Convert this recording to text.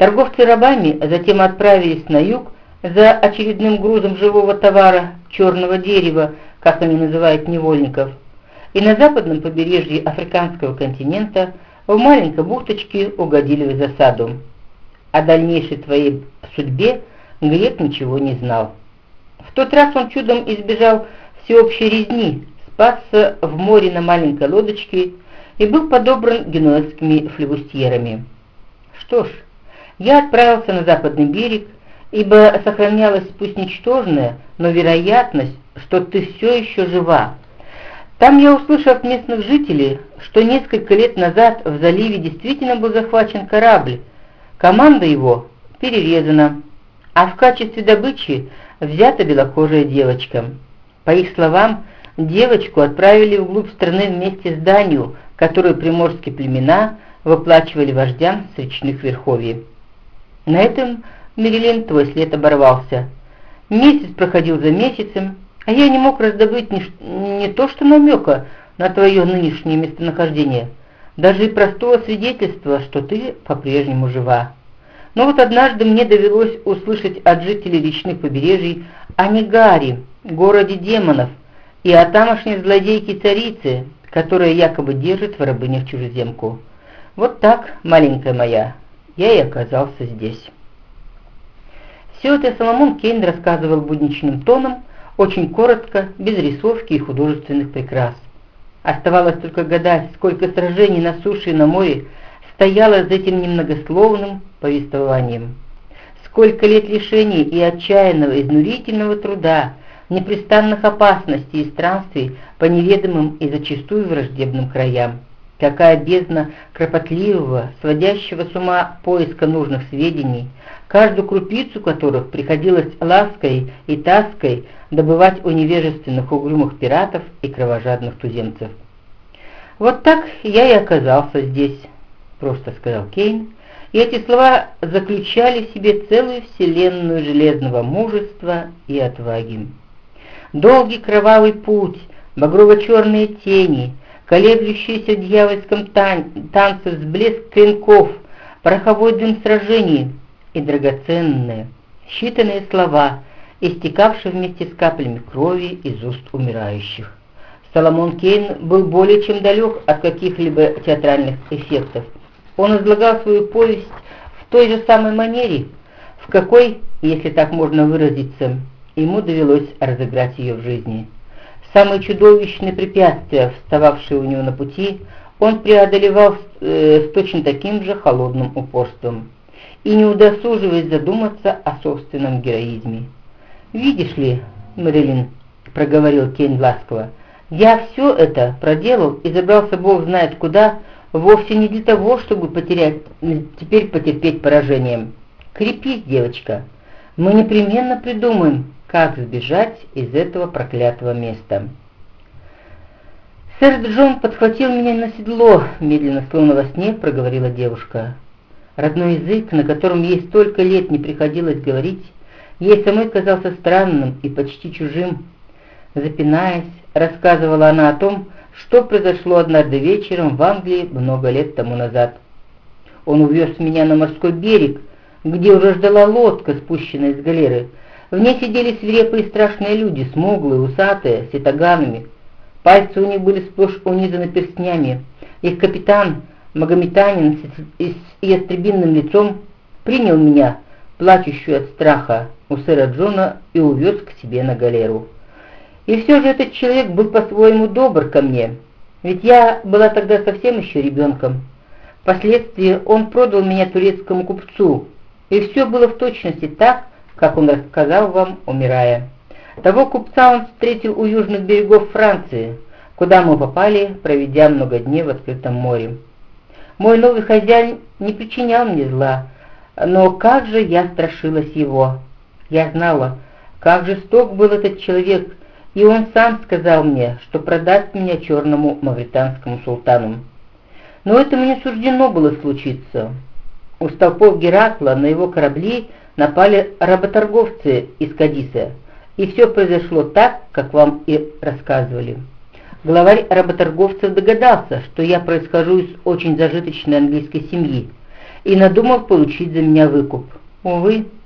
Торговцы рабами затем отправились на юг за очередным грузом живого товара, черного дерева, как они называют невольников, и на западном побережье африканского континента в маленькой бухточке угодили в засаду. О дальнейшей твоей судьбе грек ничего не знал. В тот раз он чудом избежал всеобщей резни, спасся в море на маленькой лодочке и был подобран генуэзскими флебустьерами. Что ж, я отправился на западный берег, ибо сохранялась пусть ничтожная, но вероятность, что ты все еще жива. Там я услышал от местных жителей, что несколько лет назад в заливе действительно был захвачен корабль, команда его перерезана, а в качестве добычи взята белокожая девочка. По их словам, девочку отправили вглубь страны вместе с данью, которую приморские племена выплачивали вождям с речных верховий. На этом Мерилин твой след оборвался. Месяц проходил за месяцем, а я не мог раздобыть ни, не то что намека на твое нынешнее местонахождение, даже и простого свидетельства, что ты по-прежнему жива. Но вот однажды мне довелось услышать от жителей речных побережий о Негаре, городе демонов, и о тамошней злодейке-царице, которая якобы держит в рабынях чужеземку. Вот так, маленькая моя, я и оказался здесь. Все это Соломон Кейн рассказывал будничным тоном, очень коротко, без рисовки и художественных прикрас. Оставалось только гадать, сколько сражений на суше и на море стояло за этим немногословным повествованием. Сколько лет лишений и отчаянного, изнурительного труда, непрестанных опасностей и странствий по неведомым и зачастую враждебным краям. Какая бездна кропотливого, сводящего с ума поиска нужных сведений, каждую крупицу которых приходилось лаской и таской добывать у невежественных угрюмых пиратов и кровожадных туземцев. «Вот так я и оказался здесь», — просто сказал Кейн, и эти слова заключали в себе целую вселенную железного мужества и отваги. Долгий кровавый путь, багрово-черные тени, колеблющиеся в дьявольском тан танце взблеск клинков, пороховой дым сражений и драгоценные, считанные слова, истекавшие вместе с каплями крови из уст умирающих. Соломон Кейн был более чем далек от каких-либо театральных эффектов. Он излагал свою повесть в той же самой манере, в какой, если так можно выразиться, ему довелось разыграть ее в жизни. Самые чудовищные препятствия, встававшие у него на пути, он преодолевал э, с точно таким же холодным упорством и не удосуживаясь задуматься о собственном героизме. «Видишь ли, Марилин, — проговорил Кейн ласково, — я все это проделал и забрался Бог знает куда, вовсе не для того, чтобы потерять, теперь потерпеть поражение. Крепись, девочка, мы непременно придумаем, как сбежать из этого проклятого места. «Сэр Джон подхватил меня на седло», — медленно, словно во сне, проговорила девушка. Родной язык, на котором ей столько лет не приходилось говорить, ей самой казался странным и почти чужим. Запинаясь, рассказывала она о том, что произошло однажды вечером в Англии много лет тому назад. Он увез меня на морской берег, где уже ждала лодка, спущенная из галеры, в ней сидели свирепые страшные люди, смуглые, усатые, с ятаганами. Пальцы у них были сплошь унизаны перстнями. Их капитан, магометанин с ястребинным лицом, принял меня, плачущую от страха, у сэра Джона и увез к себе на галеру. И все же этот человек был по-своему добр ко мне, ведь я была тогда совсем еще ребенком. Впоследствии он продал меня турецкому купцу, и все было в точности так, как он рассказал вам, умирая. Того купца он встретил у южных берегов Франции, куда мы попали, проведя много дней в открытом море. Мой новый хозяин не причинял мне зла, но как же я страшилась его. Я знала, как жесток был этот человек, и он сам сказал мне, что продаст меня черному мавританскому султану. Но этому не суждено было случиться. У столпов Геракла на его корабли напали работорговцы из Кадиса, и все произошло так, как вам и рассказывали. Главарь работорговцев догадался, что я происхожу из очень зажиточной английской семьи, и надумал получить за меня выкуп. Увы,